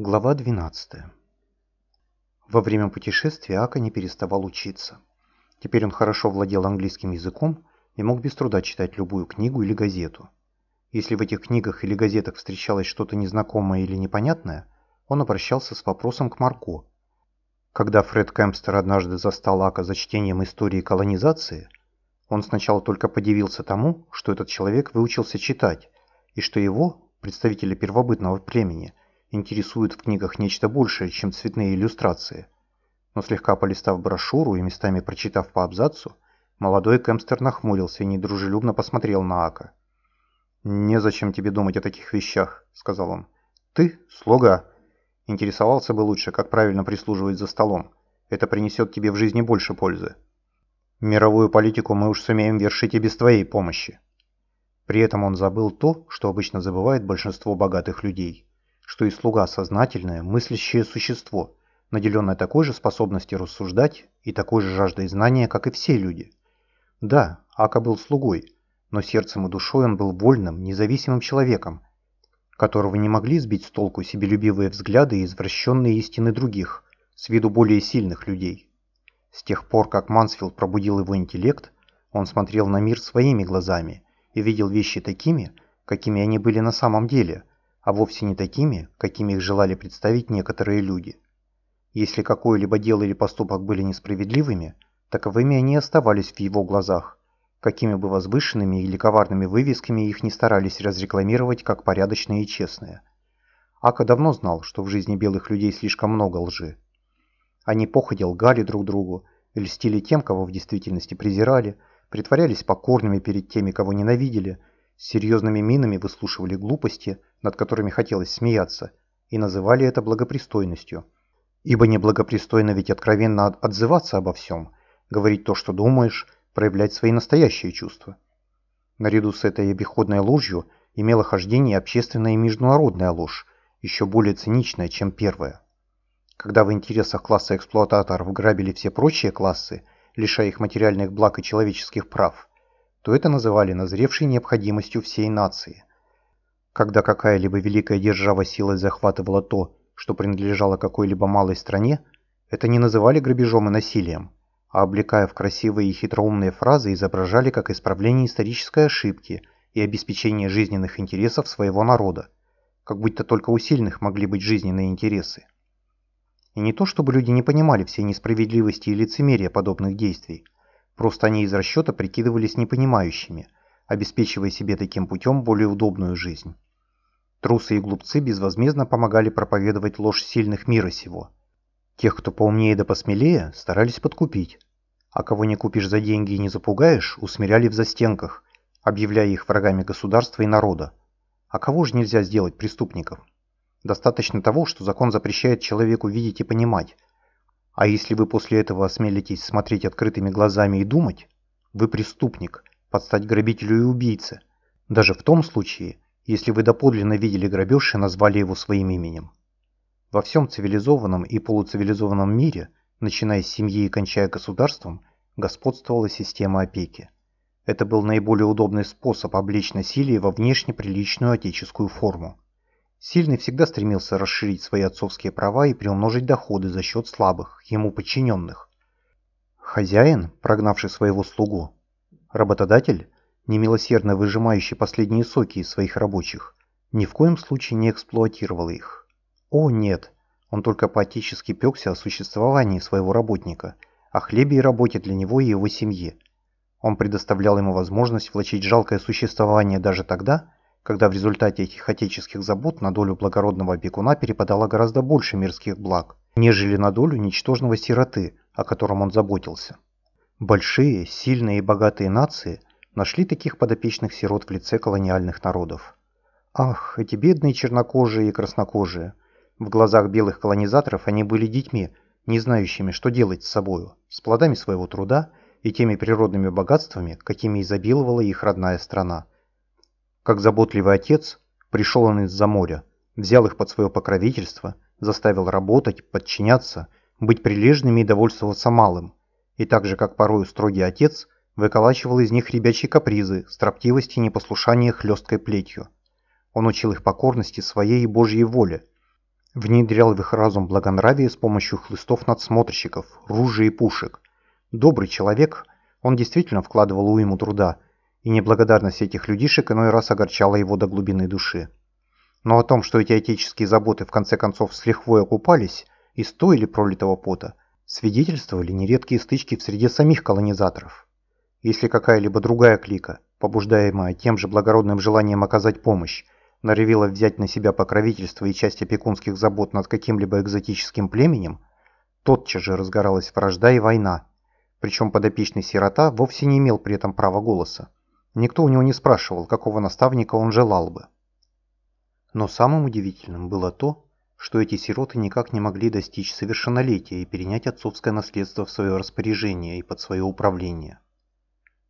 Глава 12. Во время путешествия Ака не переставал учиться. Теперь он хорошо владел английским языком и мог без труда читать любую книгу или газету. Если в этих книгах или газетах встречалось что-то незнакомое или непонятное, он обращался с вопросом к Марко. Когда Фред Кэмпстер однажды застал Ака за чтением истории колонизации, он сначала только подивился тому, что этот человек выучился читать, и что его, представителя первобытного племени, интересует в книгах нечто большее, чем цветные иллюстрации. Но слегка полистав брошюру и местами прочитав по абзацу, молодой Кэмстер нахмурился и недружелюбно посмотрел на Ака. «Незачем тебе думать о таких вещах», — сказал он. «Ты — слуга. Интересовался бы лучше, как правильно прислуживать за столом. Это принесет тебе в жизни больше пользы. Мировую политику мы уж сумеем вершить и без твоей помощи». При этом он забыл то, что обычно забывает большинство богатых людей что и слуга сознательное, мыслящее существо, наделенное такой же способностью рассуждать и такой же жаждой знания, как и все люди. Да, Ака был слугой, но сердцем и душой он был вольным, независимым человеком, которого не могли сбить с толку себелюбивые взгляды и извращенные истины других, с виду более сильных людей. С тех пор, как Мансфилд пробудил его интеллект, он смотрел на мир своими глазами и видел вещи такими, какими они были на самом деле, а вовсе не такими, какими их желали представить некоторые люди. Если какое-либо дело или поступок были несправедливыми, таковыми они оставались в его глазах, какими бы возвышенными или коварными вывесками их не старались разрекламировать как порядочные и честные. Ака давно знал, что в жизни белых людей слишком много лжи. Они походя лгали друг другу, льстили тем, кого в действительности презирали, притворялись покорными перед теми, кого ненавидели, с серьезными минами выслушивали глупости, над которыми хотелось смеяться, и называли это благопристойностью. Ибо неблагопристойно ведь откровенно отзываться обо всем, говорить то, что думаешь, проявлять свои настоящие чувства. Наряду с этой обиходной ложью имела хождение общественная и международная ложь, еще более циничная, чем первая. Когда в интересах класса эксплуататоров грабили все прочие классы, лишая их материальных благ и человеческих прав, то это называли назревшей необходимостью всей нации. Когда какая-либо великая держава силой захватывала то, что принадлежало какой-либо малой стране, это не называли грабежом и насилием, а облекая в красивые и хитроумные фразы изображали как исправление исторической ошибки и обеспечение жизненных интересов своего народа, как будто только у сильных могли быть жизненные интересы. И не то, чтобы люди не понимали всей несправедливости и лицемерия подобных действий – Просто они из расчета прикидывались непонимающими, обеспечивая себе таким путем более удобную жизнь. Трусы и глупцы безвозмездно помогали проповедовать ложь сильных мира сего. Тех, кто поумнее да посмелее, старались подкупить. А кого не купишь за деньги и не запугаешь, усмиряли в застенках, объявляя их врагами государства и народа. А кого же нельзя сделать преступников? Достаточно того, что закон запрещает человеку видеть и понимать, а если вы после этого осмелитесь смотреть открытыми глазами и думать, вы преступник, подстать грабителю и убийце, даже в том случае, если вы доподлинно видели грабеж и назвали его своим именем. Во всем цивилизованном и полуцивилизованном мире, начиная с семьи и кончая государством, господствовала система опеки. Это был наиболее удобный способ облечь насилие во внешне приличную отеческую форму. Сильный всегда стремился расширить свои отцовские права и приумножить доходы за счет слабых, ему подчиненных. Хозяин, прогнавший своего слугу, работодатель, немилосердно выжимающий последние соки из своих рабочих, ни в коем случае не эксплуатировал их. О, нет, он только поотечески пекся о существовании своего работника, о хлебе и работе для него и его семьи. Он предоставлял ему возможность влачить жалкое существование даже тогда, когда в результате этих отеческих забот на долю благородного опекуна перепадало гораздо больше мирских благ, нежели на долю ничтожного сироты, о котором он заботился. Большие, сильные и богатые нации нашли таких подопечных сирот в лице колониальных народов. Ах, эти бедные чернокожие и краснокожие. В глазах белых колонизаторов они были детьми, не знающими, что делать с собою, с плодами своего труда и теми природными богатствами, какими изобиловала их родная страна. Как заботливый отец, пришел он из-за моря, взял их под свое покровительство, заставил работать, подчиняться, быть прилежными и довольствоваться малым, и так же, как порою строгий отец, выколачивал из них ребячьи капризы, строптивости и непослушание хлесткой плетью. Он учил их покорности своей и Божьей воле. внедрял в их разум благонравие с помощью хлыстов-надсмотрщиков, ружей и пушек. Добрый человек, он действительно вкладывал уйму труда, и неблагодарность этих людишек иной раз огорчала его до глубины души. Но о том, что эти отеческие заботы в конце концов с лихвой окупались и стоили пролитого пота, свидетельствовали нередкие стычки в среде самих колонизаторов. Если какая-либо другая клика, побуждаемая тем же благородным желанием оказать помощь, норовила взять на себя покровительство и часть опекунских забот над каким-либо экзотическим племенем, тотчас же разгоралась вражда и война. Причем подопечный сирота вовсе не имел при этом права голоса. Никто у него не спрашивал, какого наставника он желал бы. Но самым удивительным было то, что эти сироты никак не могли достичь совершеннолетия и перенять отцовское наследство в свое распоряжение и под свое управление.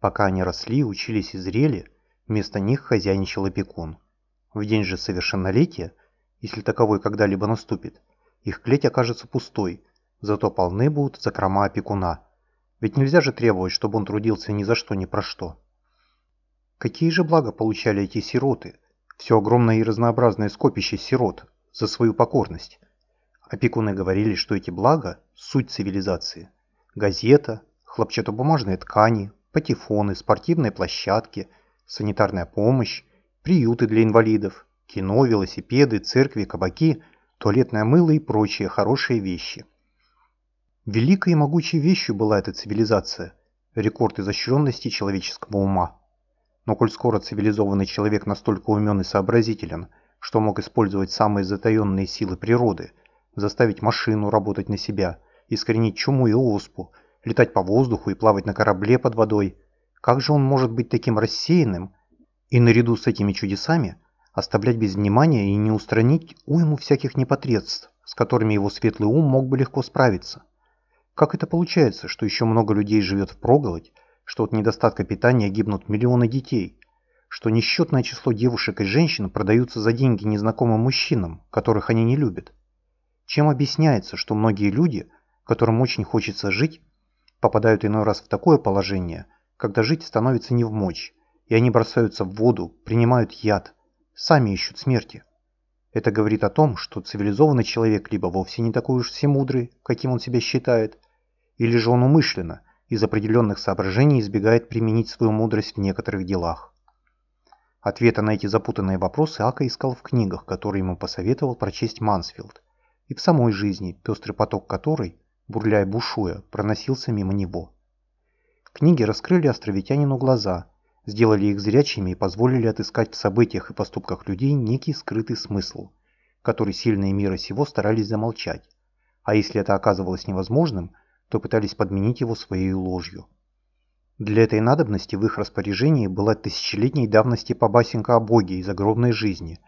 Пока они росли, учились и зрели, вместо них хозяйничал опекун. В день же совершеннолетия, если таковой когда-либо наступит, их клеть окажется пустой, зато полны будут закрома опекуна. Ведь нельзя же требовать, чтобы он трудился ни за что, ни про что. Какие же блага получали эти сироты, все огромное и разнообразное скопище сирот, за свою покорность? Опекуны говорили, что эти блага – суть цивилизации. Газета, хлопчатобумажные ткани, патефоны, спортивные площадки, санитарная помощь, приюты для инвалидов, кино, велосипеды, церкви, кабаки, туалетное мыло и прочие хорошие вещи. Великой и могучей вещью была эта цивилизация, рекорд изощренности человеческого ума. Но коль скоро цивилизованный человек настолько умен и сообразителен, что мог использовать самые затаенные силы природы, заставить машину работать на себя, искоренить чуму и оспу, летать по воздуху и плавать на корабле под водой, как же он может быть таким рассеянным, и наряду с этими чудесами оставлять без внимания и не устранить уйму всяких непотребств, с которыми его светлый ум мог бы легко справиться. Как это получается, что еще много людей живет в впроголодь, что от недостатка питания гибнут миллионы детей, что несчетное число девушек и женщин продаются за деньги незнакомым мужчинам, которых они не любят? Чем объясняется, что многие люди, которым очень хочется жить, попадают иной раз в такое положение, когда жить становится не в мочь, и они бросаются в воду, принимают яд, сами ищут смерти. Это говорит о том, что цивилизованный человек либо вовсе не такой уж всемудрый, каким он себя считает, или же он умышленно, из определенных соображений избегает применить свою мудрость в некоторых делах. Ответы на эти запутанные вопросы Ака искал в книгах, которые ему посоветовал прочесть Мансфилд, и в самой жизни, пестрый поток которой, бурляя бушуя, проносился мимо него. Книги раскрыли островитянину глаза – сделали их зрячими и позволили отыскать в событиях и поступках людей некий скрытый смысл, который сильные мира сего старались замолчать, а если это оказывалось невозможным, то пытались подменить его своей ложью. Для этой надобности в их распоряжении была тысячелетней давности побасенка о Боге и загробной жизни,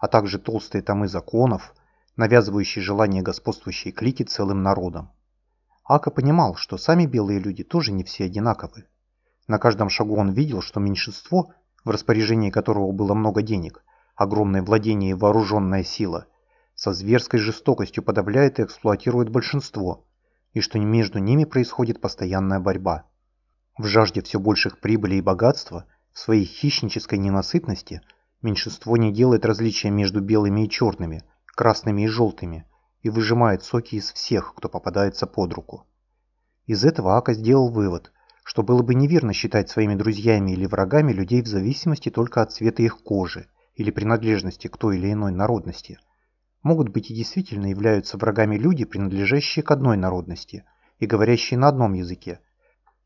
а также толстые томы законов, навязывающие желание господствующей клики целым народом. Ака понимал, что сами белые люди тоже не все одинаковы, на каждом шагу он видел, что меньшинство, в распоряжении которого было много денег, огромное владение и вооруженная сила, со зверской жестокостью подавляет и эксплуатирует большинство, и что между ними происходит постоянная борьба. В жажде все больших прибылей и богатства, в своей хищнической ненасытности, меньшинство не делает различия между белыми и черными, красными и желтыми, и выжимает соки из всех, кто попадается под руку. Из этого Ака сделал вывод – что было бы неверно считать своими друзьями или врагами людей в зависимости только от цвета их кожи или принадлежности к той или иной народности. Могут быть и действительно являются врагами люди, принадлежащие к одной народности и говорящие на одном языке.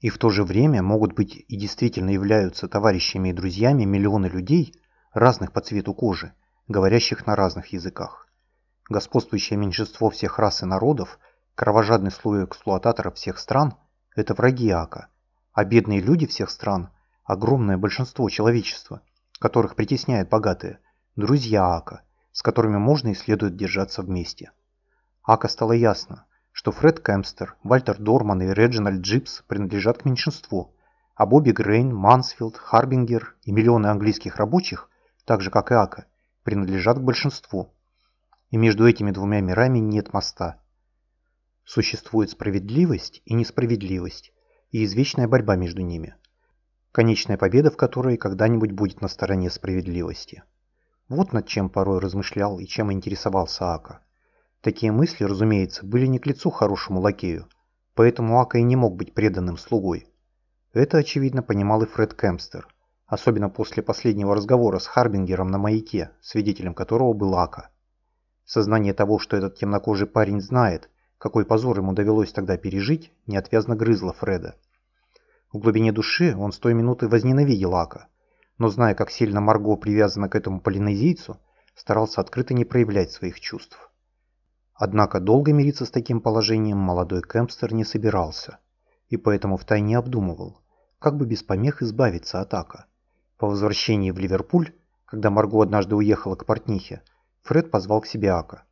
И в то же время могут быть и действительно являются товарищами и друзьями миллионы людей, разных по цвету кожи, говорящих на разных языках. Господствующее меньшинство всех рас и народов, кровожадный слой эксплуататоров всех стран – это враги Ака – а бедные люди всех стран, огромное большинство человечества, которых притесняют богатые, друзья Ака, с которыми можно и следует держаться вместе. Ака стало ясно, что Фред Кэмстер, Вальтер Дорман и Реджинальд Джипс принадлежат к меньшинству, а Бобби Грейн, Мансфилд, Харбингер и миллионы английских рабочих, так же как и Ака, принадлежат к большинству. И между этими двумя мирами нет моста. Существует справедливость и несправедливость, и извечная борьба между ними. Конечная победа в которой когда-нибудь будет на стороне справедливости. Вот над чем порой размышлял и чем интересовался Ака. Такие мысли, разумеется, были не к лицу хорошему лакею, поэтому Ака и не мог быть преданным слугой. Это, очевидно, понимал и Фред Кемпстер, особенно после последнего разговора с Харбингером на маяке, свидетелем которого был Ака. Сознание того, что этот темнокожий парень знает, какой позор ему довелось тогда пережить, неотвязно грызло Фреда. В глубине души он с той минуты возненавидел Ака, но зная, как сильно Марго привязана к этому полинезийцу, старался открыто не проявлять своих чувств. Однако долго мириться с таким положением молодой Кемпстер не собирался, и поэтому втайне обдумывал, как бы без помех избавиться от Ака. По возвращении в Ливерпуль, когда Марго однажды уехала к портнихе, Фред позвал к себе Ака.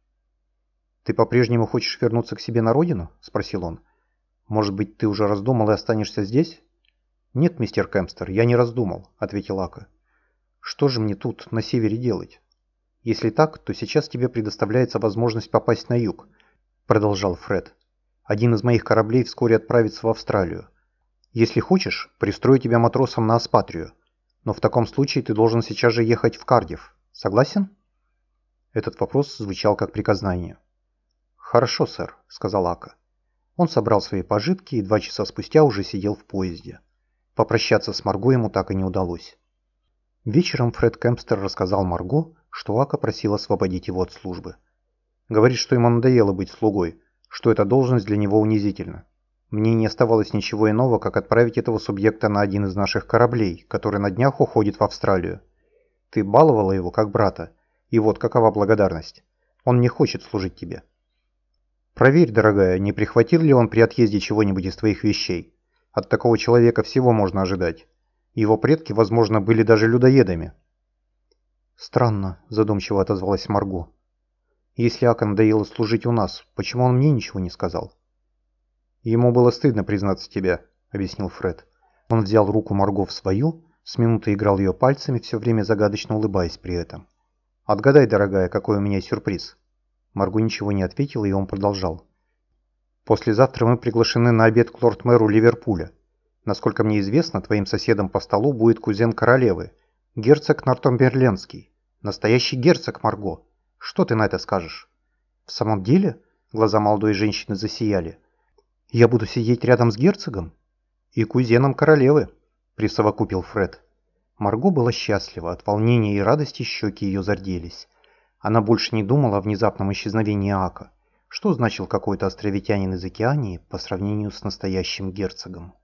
«Ты по-прежнему хочешь вернуться к себе на родину?» – спросил он. «Может быть, ты уже раздумал и останешься здесь?» «Нет, мистер Кемпстер, я не раздумал», – ответил Ака. «Что же мне тут, на севере, делать?» «Если так, то сейчас тебе предоставляется возможность попасть на юг», – продолжал Фред. «Один из моих кораблей вскоре отправится в Австралию. Если хочешь, пристрою тебя матросом на Аспатрию. Но в таком случае ты должен сейчас же ехать в Кардив. Согласен?» Этот вопрос звучал как приказание. «Хорошо, сэр», – сказал Ака. Он собрал свои пожитки и два часа спустя уже сидел в поезде. Попрощаться с Марго ему так и не удалось. Вечером Фред Кемпстер рассказал Марго, что Ака просил освободить его от службы. Говорит, что ему надоело быть слугой, что эта должность для него унизительна. Мне не оставалось ничего иного, как отправить этого субъекта на один из наших кораблей, который на днях уходит в Австралию. Ты баловала его как брата, и вот какова благодарность. Он не хочет служить тебе. Проверь, дорогая, не прихватил ли он при отъезде чего-нибудь из твоих вещей. От такого человека всего можно ожидать. Его предки, возможно, были даже людоедами. «Странно», – задумчиво отозвалась Марго. «Если Ака надоело служить у нас, почему он мне ничего не сказал?» «Ему было стыдно признаться тебе», – объяснил Фред. Он взял руку Марго в свою, с минуты играл ее пальцами, все время загадочно улыбаясь при этом. «Отгадай, дорогая, какой у меня сюрприз». Марго ничего не ответила, и он продолжал. «Послезавтра мы приглашены на обед к лорд-мэру Ливерпуля. Насколько мне известно, твоим соседом по столу будет кузен королевы – Герцог Нортомберленский. Настоящий герцог Марго. Что ты на это скажешь? В самом деле? Глаза молодой женщины засияли. Я буду сидеть рядом с герцогом? И кузеном королевы, присовокупил Фред. Марго была счастлива, от волнения и радости щеки ее зарделись. Она больше не думала о внезапном исчезновении Ака. Что значил какой-то островитянин из Океании по сравнению с настоящим герцогом?